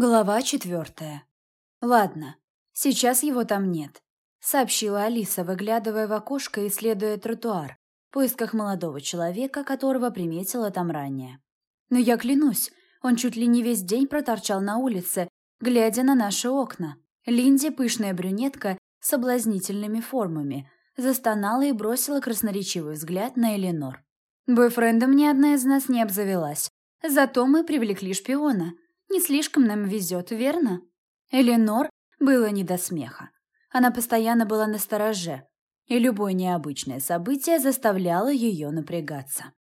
Глава четвертая. «Ладно, сейчас его там нет», — сообщила Алиса, выглядывая в окошко и исследуя тротуар, в поисках молодого человека, которого приметила там ранее. «Но я клянусь, он чуть ли не весь день проторчал на улице, глядя на наши окна. Линди, пышная брюнетка с соблазнительными формами, застонала и бросила красноречивый взгляд на Эленор. «Бойфрендом ни одна из нас не обзавелась, зато мы привлекли шпиона», не слишком нам везет, верно? Эленор было не до смеха. Она постоянно была на стороже, и любое необычное событие заставляло ее напрягаться.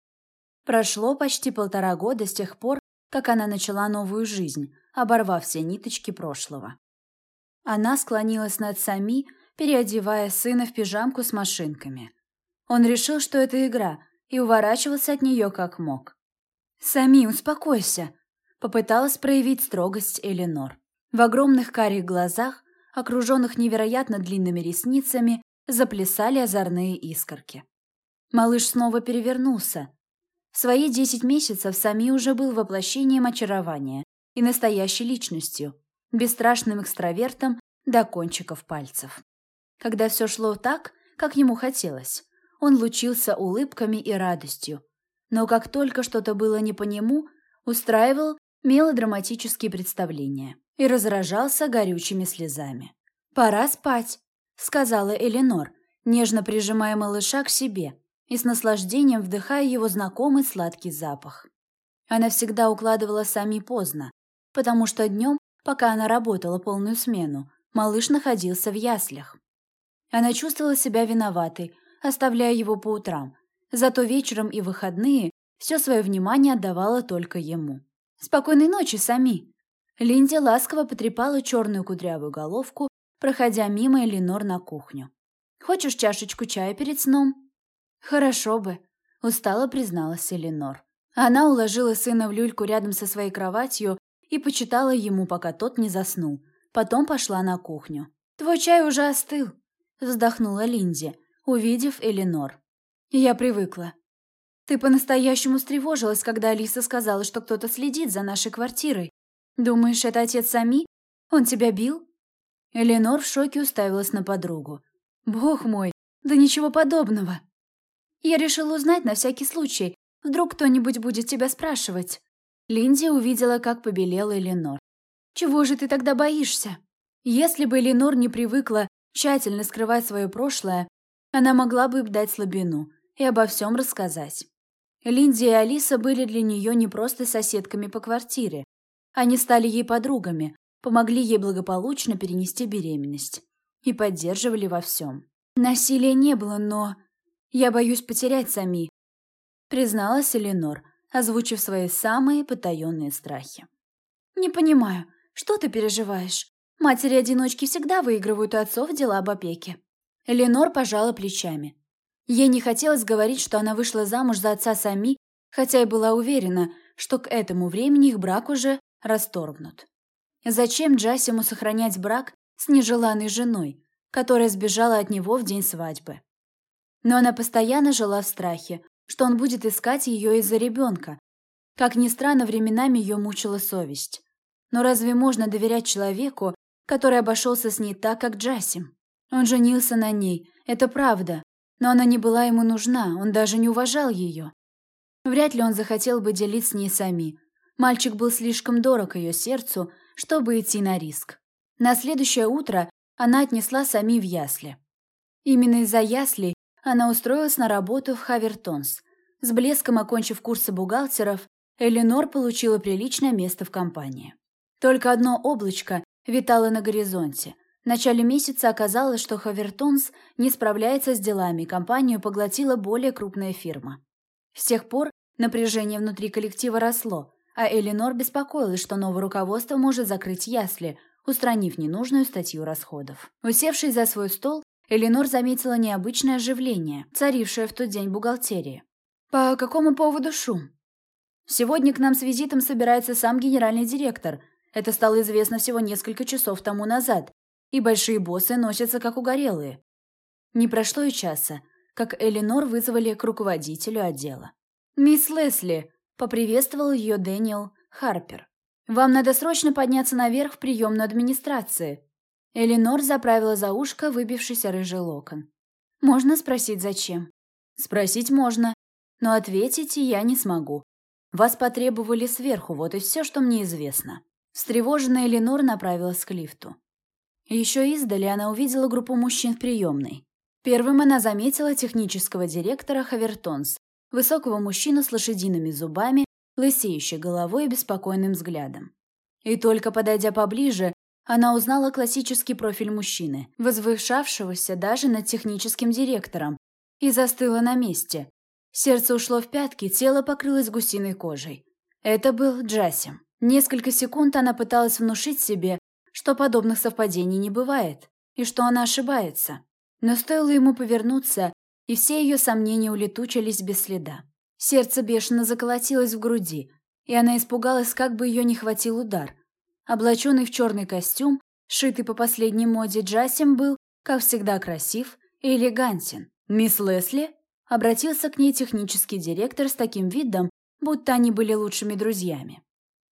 Прошло почти полтора года с тех пор, как она начала новую жизнь, оборвав все ниточки прошлого. Она склонилась над Сами, переодевая сына в пижамку с машинками. Он решил, что это игра, и уворачивался от нее как мог. «Сами, успокойся!» Попыталась проявить строгость Эленор. В огромных карих глазах, окруженных невероятно длинными ресницами, заплясали озорные искорки. Малыш снова перевернулся. В свои десять месяцев Сами уже был воплощением очарования и настоящей личностью, бесстрашным экстравертом до кончиков пальцев. Когда все шло так, как ему хотелось, он лучился улыбками и радостью. Но как только что-то было не по нему, устраивал мелодраматические представления и разражался горючими слезами. «Пора спать», — сказала Эленор, нежно прижимая малыша к себе и с наслаждением вдыхая его знакомый сладкий запах. Она всегда укладывала Сами поздно, потому что днем, пока она работала полную смену, малыш находился в яслях. Она чувствовала себя виноватой, оставляя его по утрам, зато вечером и выходные все свое внимание отдавала только ему. «Спокойной ночи, Сами!» Линди ласково потрепала черную кудрявую головку, проходя мимо Эленор на кухню. «Хочешь чашечку чая перед сном?» «Хорошо бы», — устало призналась Эленор. Она уложила сына в люльку рядом со своей кроватью и почитала ему, пока тот не заснул. Потом пошла на кухню. «Твой чай уже остыл», — вздохнула Линди, увидев Эленор. «Я привыкла. Ты по-настоящему встревожилась, когда Алиса сказала, что кто-то следит за нашей квартирой. Думаешь, это отец Сами? Он тебя бил?» Эленор в шоке уставилась на подругу. «Бог мой, да ничего подобного!» «Я решила узнать на всякий случай. Вдруг кто-нибудь будет тебя спрашивать». Линди увидела, как побелела Эленор. «Чего же ты тогда боишься?» Если бы Эленор не привыкла тщательно скрывать свое прошлое, она могла бы дать слабину и обо всем рассказать. Линди и Алиса были для нее не просто соседками по квартире. Они стали ей подругами, помогли ей благополучно перенести беременность и поддерживали во всем. Насилия не было, но... Я боюсь потерять Сами, призналась Эленор, озвучив свои самые потаенные страхи. Не понимаю, что ты переживаешь? Матери-одиночки всегда выигрывают отцов дела об опеке. Эленор пожала плечами. Ей не хотелось говорить, что она вышла замуж за отца Сами, хотя и была уверена, что к этому времени их брак уже расторгнут. Зачем Джасиму сохранять брак с нежеланной женой, которая сбежала от него в день свадьбы? Но она постоянно жила в страхе, что он будет искать ее из-за ребенка. Как ни странно, временами ее мучила совесть. Но разве можно доверять человеку, который обошелся с ней так, как Джасим? Он женился на ней, это правда, но она не была ему нужна, он даже не уважал ее. Вряд ли он захотел бы делить с ней сами. Мальчик был слишком дорог ее сердцу, чтобы идти на риск. На следующее утро она отнесла Сами в ясли. Именно из-за яслей она устроилась на работу в Хавертонс. С блеском окончив курсы бухгалтеров, Эленор получила приличное место в компании. Только одно облачко витало на горизонте – в начале месяца оказалось, что Хавертонс не справляется с делами, компанию поглотила более крупная фирма. С тех пор напряжение внутри коллектива росло, а Эленор беспокоилась, что новое руководство может закрыть ясли, устранив ненужную статью расходов. Усевшись за свой стол, Эленор заметила необычное оживление, царившее в тот день бухгалтерии. «По какому поводу шум?» «Сегодня к нам с визитом собирается сам генеральный директор. Это стало известно всего несколько часов тому назад, и большие боссы носятся как угорелые. Не прошло и часа, как Эленор вызвали к руководителю отдела. «Мисс Лесли!» — поприветствовал ее Дэниел Харпер. «Вам надо срочно подняться наверх в приемную администрации». Эленор заправила за ушко выбившийся рыжий локон. «Можно спросить, зачем?» «Спросить можно, но ответить я не смогу. Вас потребовали сверху, вот и все, что мне известно». Встревоженная Эленор направилась к лифту. Еще издали она увидела группу мужчин в приемной. Первым она заметила технического директора Хавертонс, высокого мужчину с лошадиными зубами, лысеющей головой и беспокойным взглядом. И только подойдя поближе, она узнала классический профиль мужчины, возвышавшегося даже над техническим директором, и застыла на месте. Сердце ушло в пятки, тело покрылось гусиной кожей. Это был Джасим. Несколько секунд она пыталась внушить себе, что подобных совпадений не бывает, и что она ошибается. Но стоило ему повернуться, и все ее сомнения улетучились без следа. Сердце бешено заколотилось в груди, и она испугалась, как бы ее не хватил удар. Облаченный в черный костюм, шитый по последней моде Джасим был, как всегда, красив и элегантен. «Мисс Лесли?» Обратился к ней технический директор с таким видом, будто они были лучшими друзьями.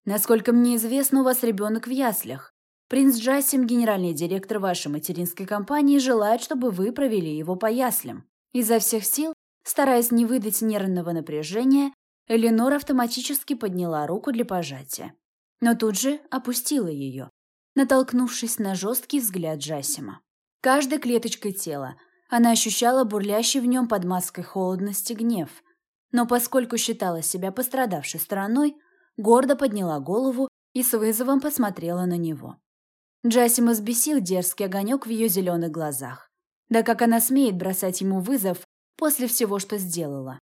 «Насколько мне известно, у вас ребенок в яслях. Принц Джасим, генеральный директор вашей материнской компании, желает, чтобы вы провели его по яслям». Изо всех сил, стараясь не выдать нервного напряжения, Эленор автоматически подняла руку для пожатия. Но тут же опустила ее, натолкнувшись на жесткий взгляд Джасима. Каждой клеточкой тела она ощущала бурлящий в нем под маской холодности гнев. Но поскольку считала себя пострадавшей стороной, гордо подняла голову и с вызовом посмотрела на него. Джасима взбесил дерзкий огонек в ее зеленых глазах. Да как она смеет бросать ему вызов после всего, что сделала?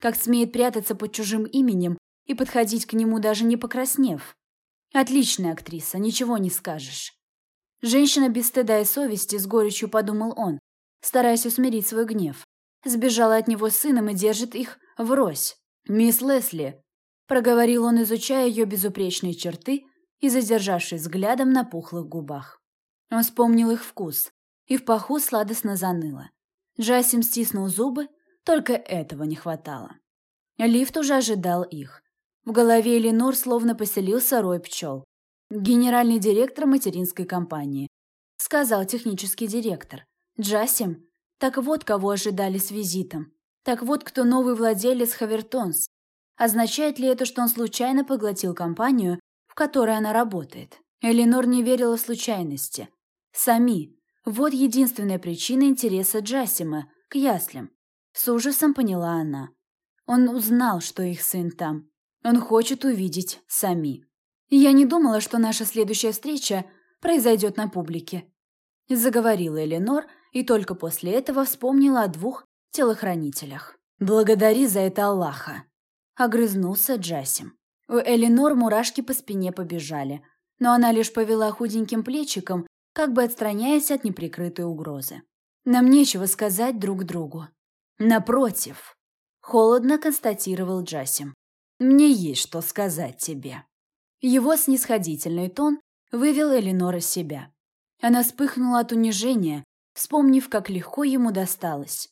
Как смеет прятаться под чужим именем и подходить к нему, даже не покраснев? Отличная актриса, ничего не скажешь. Женщина без стыда и совести, с горечью подумал он, стараясь усмирить свой гнев. Сбежала от него с сыном и держит их врозь. «Мисс Лесли», — проговорил он, изучая ее безупречные черты и задержавшись взглядом на пухлых губах. Он вспомнил их вкус, и в паху сладостно заныло. Джасим стиснул зубы, только этого не хватало. Лифт уже ожидал их. В голове Эленор словно поселился рой пчел. «Генеральный директор материнской компании», — сказал технический директор. Джасим? Так вот, кого ожидали с визитом. Так вот, кто новый владелец Хавертонс. Означает ли это, что он случайно поглотил компанию, которой она работает? Эленор не верила случайности. Сами. Вот единственная причина интереса Джасима к яслям. С ужасом поняла она. Он узнал, что их сын там. Он хочет увидеть Сами. Я не думала, что наша следующая встреча произойдет на публике. Заговорила Эленор, и только после этого вспомнила о двух телохранителях. «Благодари за это Аллаха!» — огрызнулся Джасим. У Эленор мурашки по спине побежали, но она лишь повела худеньким плечиком, как бы отстраняясь от неприкрытой угрозы. «Нам нечего сказать друг другу». «Напротив», — холодно констатировал Джасим. «Мне есть что сказать тебе». Его снисходительный тон вывел Эленор из себя. Она вспыхнула от унижения, вспомнив, как легко ему досталось.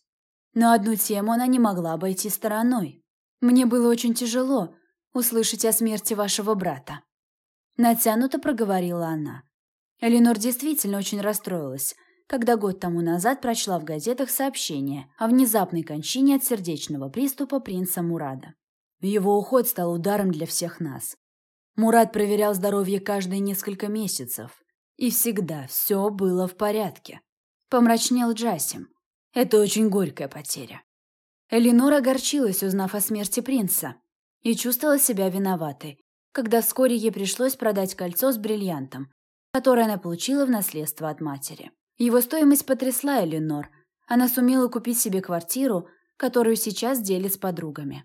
Но одну тему она не могла обойти стороной. «Мне было очень тяжело услышать о смерти вашего брата». Натянуто проговорила она. Эленор действительно очень расстроилась, когда год тому назад прочла в газетах сообщение о внезапной кончине от сердечного приступа принца Мурада. Его уход стал ударом для всех нас. Мурад проверял здоровье каждые несколько месяцев, и всегда все было в порядке. Помрачнел Джасим. Это очень горькая потеря. Эленор огорчилась, узнав о смерти принца, и чувствовала себя виноватой, когда вскоре ей пришлось продать кольцо с бриллиантом, которое она получила в наследство от матери. Его стоимость потрясла Эленор. Она сумела купить себе квартиру, которую сейчас делит с подругами.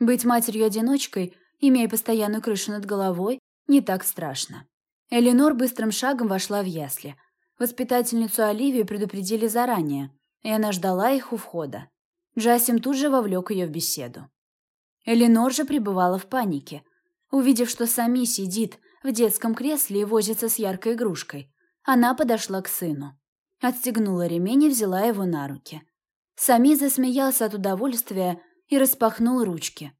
Быть матерью-одиночкой, имея постоянную крышу над головой, не так страшно. Эленор быстрым шагом вошла в ясли – Воспитательницу Оливию предупредили заранее, и она ждала их у входа. Джасим тут же вовлек ее в беседу. Эленор же пребывала в панике. Увидев, что Сами сидит в детском кресле и возится с яркой игрушкой, она подошла к сыну. Отстегнула ремень и взяла его на руки. Сами засмеялся от удовольствия и распахнул ручки.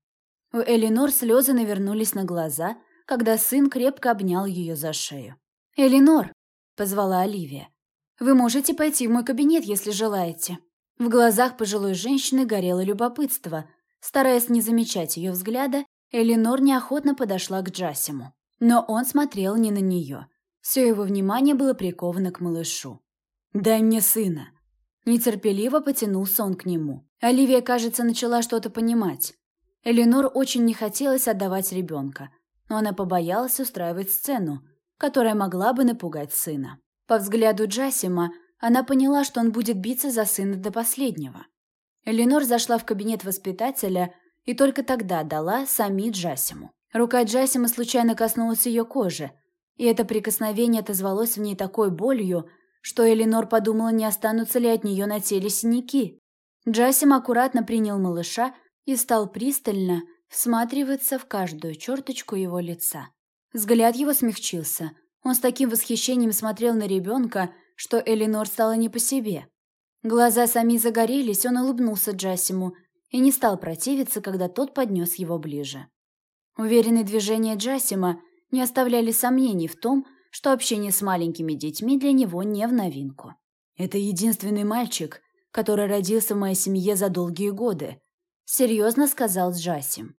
У Эленор слезы навернулись на глаза, когда сын крепко обнял ее за шею. «Элинор!» – позвала Оливия. «Вы можете пойти в мой кабинет, если желаете». В глазах пожилой женщины горело любопытство. Стараясь не замечать ее взгляда, Элинор неохотно подошла к Джасиму. Но он смотрел не на нее. Все его внимание было приковано к малышу. «Дай мне сына!» Нетерпеливо потянулся он к нему. Оливия, кажется, начала что-то понимать. Эленор очень не хотелось отдавать ребенка, но она побоялась устраивать сцену, которая могла бы напугать сына. По взгляду Джасима она поняла, что он будет биться за сына до последнего. Эленор зашла в кабинет воспитателя и только тогда дала сами Джасиму. Рука Джасима случайно коснулась ее кожи, и это прикосновение отозвалось в ней такой болью, что Эленор подумала, не останутся ли от нее на теле синяки. Джасим аккуратно принял малыша и стал пристально всматриваться в каждую черточку его лица. Взгляд его смягчился. Он с таким восхищением смотрел на ребенка, что Эленор стала не по себе. Глаза сами загорелись, он улыбнулся Джасиму и не стал противиться, когда тот поднес его ближе. Уверенные движения Джасима не оставляли сомнений в том, что общение с маленькими детьми для него не в новинку. «Это единственный мальчик, который родился в моей семье за долгие годы», — серьезно сказал Джасим.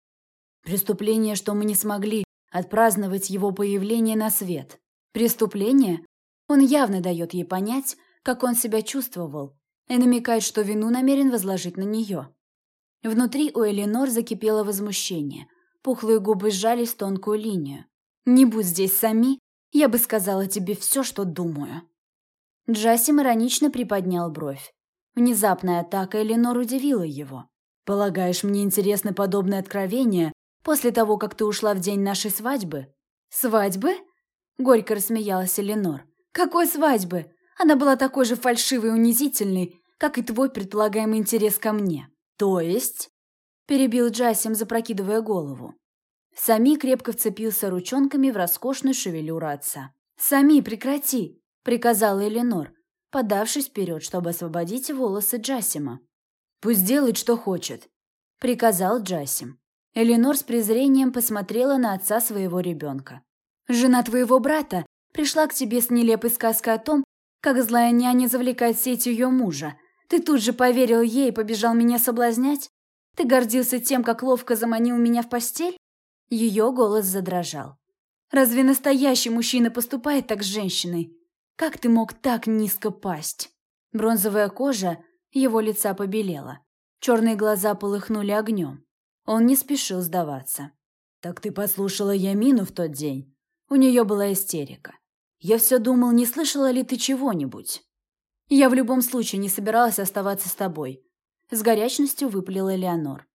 «Преступление, что мы не смогли отпраздновать его появление на свет. Преступление? Он явно дает ей понять, как он себя чувствовал, и намекает, что вину намерен возложить на нее. Внутри у Эленор закипело возмущение. Пухлые губы сжались в тонкую линию. «Не будь здесь сами, я бы сказала тебе все, что думаю». Джасим иронично приподнял бровь. Внезапная атака Эленор удивила его. «Полагаешь, мне интересны подобные откровения после того, как ты ушла в день нашей свадьбы?» «Свадьбы?» — горько рассмеялась Эленор. «Какой свадьбы? Она была такой же фальшивой и унизительной, как и твой предполагаемый интерес ко мне». «То есть?» — перебил Джасим, запрокидывая голову. Сами крепко вцепился ручонками в роскошную шевелюру отца. «Сами, прекрати!» — приказала Эленор, подавшись вперед, чтобы освободить волосы Джасима. «Пусть делает, что хочет», — приказал Джасим. Эленор с презрением посмотрела на отца своего ребенка. «Жена твоего брата пришла к тебе с нелепой сказкой о том, как злая няня завлекает сеть ее мужа. Ты тут же поверил ей и побежал меня соблазнять? Ты гордился тем, как ловко заманил меня в постель?» Ее голос задрожал. «Разве настоящий мужчина поступает так с женщиной? Как ты мог так низко пасть?» Бронзовая кожа его лица побелела. Черные глаза полыхнули огнем. Он не спешил сдаваться. «Так ты послушала Ямину в тот день?» У нее была истерика. «Я все думал, не слышала ли ты чего-нибудь?» «Я в любом случае не собиралась оставаться с тобой», — с горячностью выпалила Леонор.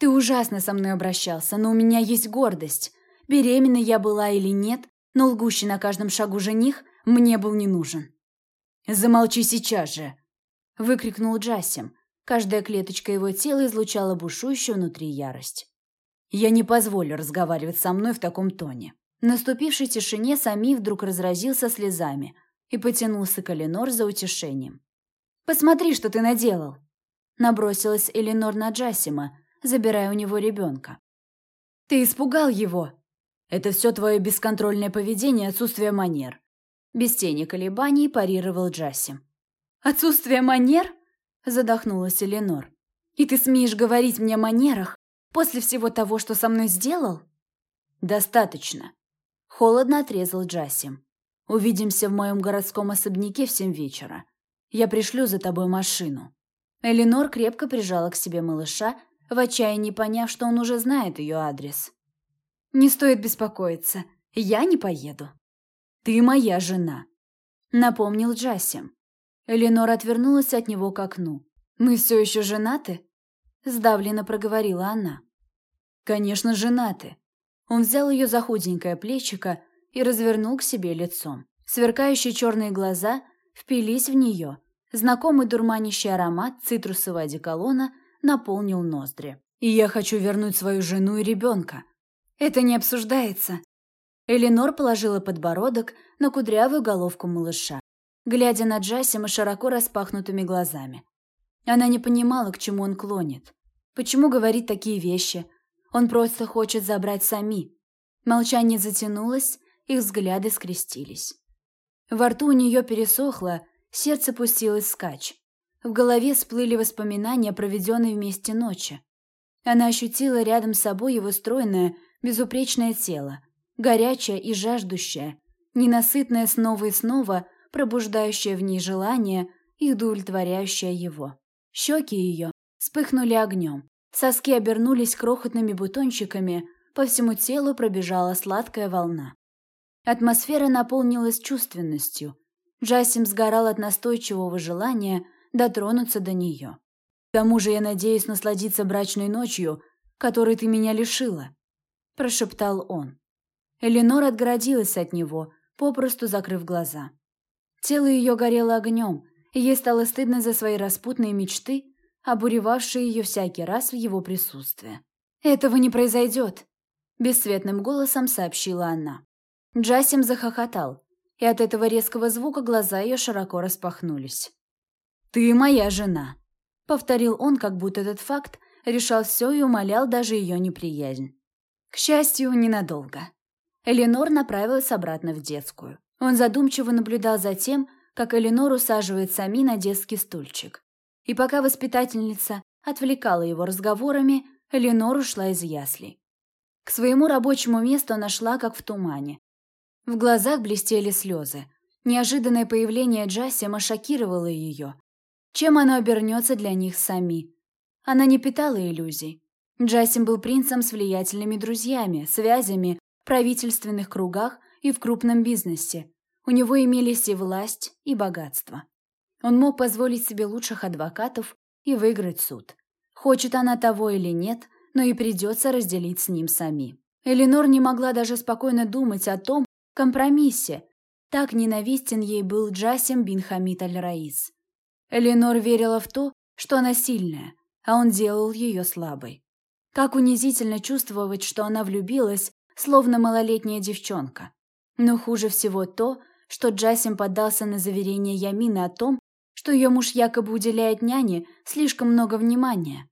Ты ужасно со мной обращался, но у меня есть гордость. Беременна я была или нет, но лгущий на каждом шагу жених мне был не нужен. «Замолчи сейчас же!» – выкрикнул Джасим. Каждая клеточка его тела излучала бушующую внутри ярость. «Я не позволю разговаривать со мной в таком тоне». В наступившей тишине Сами вдруг разразился слезами и потянулся к Эленор за утешением. «Посмотри, что ты наделал!» Набросилась Эленор на Джасима, забирая у него ребенка. «Ты испугал его!» «Это все твое бесконтрольное поведение отсутствие манер!» Без тени колебаний парировал Джасси. «Отсутствие манер?» Задохнулась Эленор. «И ты смеешь говорить мне о манерах после всего того, что со мной сделал?» «Достаточно!» Холодно отрезал Джасим. «Увидимся в моем городском особняке в семь вечера. Я пришлю за тобой машину». Эленор крепко прижала к себе малыша в отчаянии поняв, что он уже знает ее адрес. «Не стоит беспокоиться, я не поеду». «Ты моя жена», — напомнил Джасим. Эленор отвернулась от него к окну. «Мы все еще женаты?» — сдавленно проговорила она. «Конечно, женаты». Он взял ее за худенькое плечико и развернул к себе лицом. Сверкающие черные глаза впились в нее. Знакомый дурманящий аромат цитрусового одеколона наполнил ноздри. «И я хочу вернуть свою жену и ребенка». «Это не обсуждается». Эленор положила подбородок на кудрявую головку малыша, глядя на Джасима широко распахнутыми глазами. Она не понимала, к чему он клонит. Почему говорит такие вещи? Он просто хочет забрать Сами. Молчание затянулось, их взгляды скрестились. Во рту у нее пересохло, сердце пустилось скач. В голове всплыли воспоминания, проведенные вместе ночи. Она ощутила рядом с собой его стройное, безупречное тело, горячее и жаждущее, ненасытное снова и снова, пробуждающее в ней желание и удовлетворяющее его. Щеки ее вспыхнули огнем, соски обернулись крохотными бутончиками, по всему телу пробежала сладкая волна. Атмосфера наполнилась чувственностью. Джасим сгорал от настойчивого желания дотронуться до нее. К тому же я надеюсь насладиться брачной ночью, которой ты меня лишила», – прошептал он. Эленор отгородилась от него, попросту закрыв глаза. Тело ее горело огнем, и ей стало стыдно за свои распутные мечты, обуревавшие ее всякий раз в его присутствии. «Этого не произойдет», – бесцветным голосом сообщила она. Джасим захохотал, и от этого резкого звука глаза ее широко распахнулись. «Ты моя жена», — повторил он, как будто этот факт решал все и умолял даже ее неприязнь. К счастью, ненадолго. Эленор направилась обратно в детскую. Он задумчиво наблюдал за тем, как Эленор усаживает Сами на детский стульчик. И пока воспитательница отвлекала его разговорами, Эленор ушла из яслей. К своему рабочему месту она шла, как в тумане. В глазах блестели слезы. Неожиданное появление Джасима шокировало ее, чем оно обернется для них сами. Она не питала иллюзий. Джасим был принцем с влиятельными друзьями, связями, в правительственных кругах и в крупном бизнесе. У него имелись и власть, и богатство. Он мог позволить себе лучших адвокатов и выиграть суд. Хочет она того или нет, но и придется разделить с ним сами. Эленор не могла даже спокойно думать о том компромиссе. Так ненавистен ей был Джасим бин Хамид аль-Раис. Эленор верила в то, что она сильная, а он делал ее слабой. Как унизительно чувствовать, что она влюбилась, словно малолетняя девчонка. Но хуже всего то, что Джасим поддался на заверение Ямины о том, что ее муж якобы уделяет няне слишком много внимания.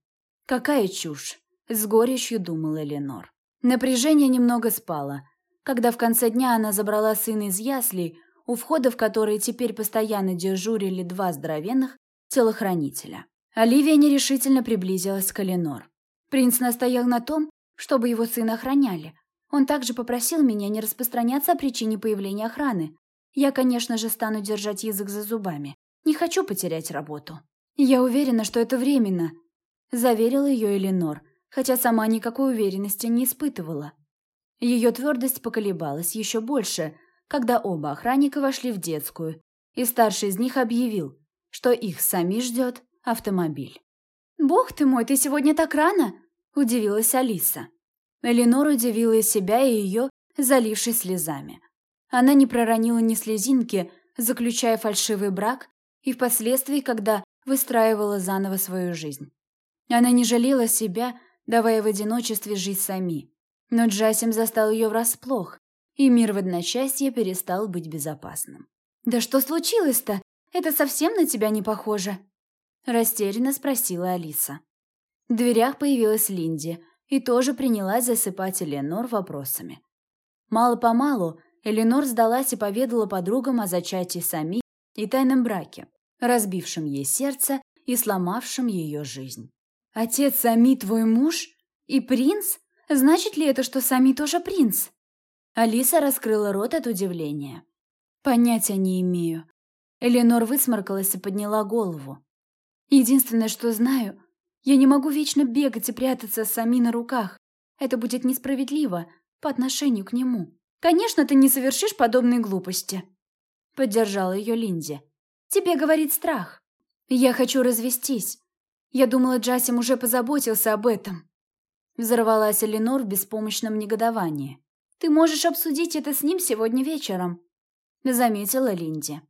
Какая чушь, с горечью думала Эленор. Напряжение немного спало, когда в конце дня она забрала сына из яслей, у входа в которые теперь постоянно дежурили два здоровенных телохранителя. Оливия нерешительно приблизилась к Эленор. Принц настоял на том, чтобы его сына охраняли. Он также попросил меня не распространяться о причине появления охраны. Я, конечно же, стану держать язык за зубами. Не хочу потерять работу. Я уверена, что это временно, заверила ее Эленор, хотя сама никакой уверенности не испытывала. Ее твердость поколебалась еще больше – когда оба охранника вошли в детскую, и старший из них объявил, что их сами ждет автомобиль. «Бог ты мой, ты сегодня так рано!» – удивилась Алиса. Эленор удивила и себя, и ее, залившись слезами. Она не проронила ни слезинки, заключая фальшивый брак, и впоследствии, когда выстраивала заново свою жизнь. Она не жалела себя, давая в одиночестве жить сами. Но Джасим застал ее врасплох, и мир в одночасье перестал быть безопасным. «Да что случилось-то? Это совсем на тебя не похоже?» Растерянно спросила Алиса. В дверях появилась Линди и тоже принялась засыпать Эленор вопросами. Мало-помалу Эленор сдалась и поведала подругам о зачатии Сами и тайном браке, разбившем ей сердце и сломавшем ее жизнь. «Отец Сами твой муж? И принц? Значит ли это, что Сами тоже принц?» Алиса раскрыла рот от удивления. «Понятия не имею». Эленор высморкалась и подняла голову. «Единственное, что знаю, я не могу вечно бегать и прятаться сами на руках. Это будет несправедливо по отношению к нему. Конечно, ты не совершишь подобные глупости», — поддержала ее Линди. «Тебе говорит страх. Я хочу развестись. Я думала, Джасим уже позаботился об этом». Взорвалась Эленор в беспомощном негодовании. Ты можешь обсудить это с ним сегодня вечером», — заметила Линди.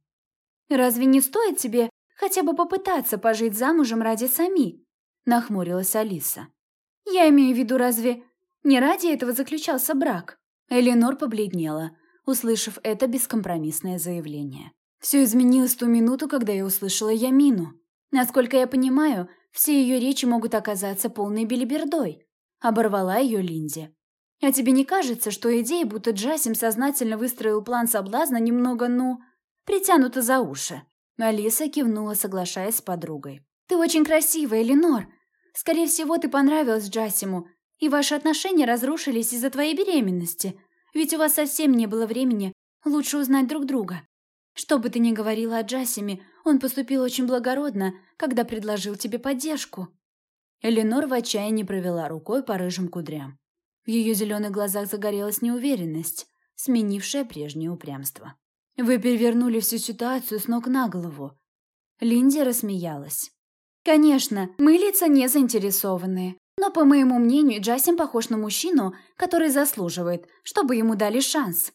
«Разве не стоит тебе хотя бы попытаться пожить замужем ради Сами?» — нахмурилась Алиса. «Я имею в виду, разве не ради этого заключался брак?» Эленор побледнела, услышав это бескомпромиссное заявление. Все изменилось ту минуту, когда я услышала Ямину. Насколько я понимаю, все ее речи могут оказаться полной белибердой. Оборвала ее Линди. А тебе не кажется, что идея, будто Джасим сознательно выстроил план соблазна, немного, ну, притянута за уши?» Алиса кивнула, соглашаясь с подругой. «Ты очень красивая, Ленор. Скорее всего, ты понравилась Джасиму, и ваши отношения разрушились из-за твоей беременности, ведь у вас совсем не было времени лучше узнать друг друга. Что бы ты ни говорила о Джасиме, он поступил очень благородно, когда предложил тебе поддержку». Эленор в отчаянии провела рукой по рыжим кудрям. В ее зеленых глазах загорелась неуверенность, сменившая прежнее упрямство. «Вы перевернули всю ситуацию с ног на голову». Линди рассмеялась. «Конечно, мы лица не заинтересованные, но, по моему мнению, Джасим похож на мужчину, который заслуживает, чтобы ему дали шанс.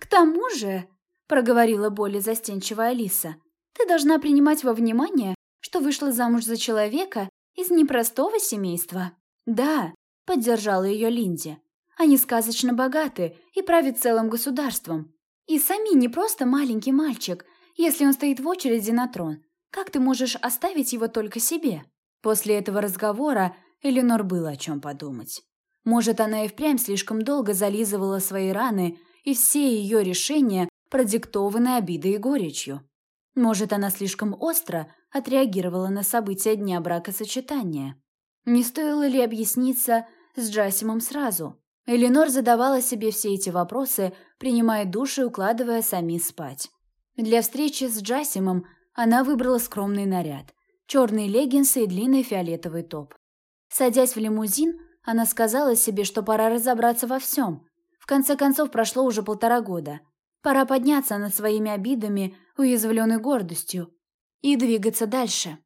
К тому же, — проговорила более застенчивая Алиса, — ты должна принимать во внимание, что вышла замуж за человека из непростого семейства. Да, — поддержала ее Линди. «Они сказочно богаты и правят целым государством. И сами не просто маленький мальчик, если он стоит в очереди на трон. Как ты можешь оставить его только себе?» После этого разговора Эленор было о чем подумать. Может, она и впрямь слишком долго зализывала свои раны, и все ее решения продиктованы обидой и горечью. Может, она слишком остро отреагировала на события дня бракосочетания. Не стоило ли объясниться с Джасимом сразу? Эленор задавала себе все эти вопросы, принимая душ и укладывая сами спать. Для встречи с Джасимом она выбрала скромный наряд – черные леггинсы и длинный фиолетовый топ. Садясь в лимузин, она сказала себе, что пора разобраться во всем. В конце концов, прошло уже полтора года. Пора подняться над своими обидами, уязвленной гордостью, и двигаться дальше.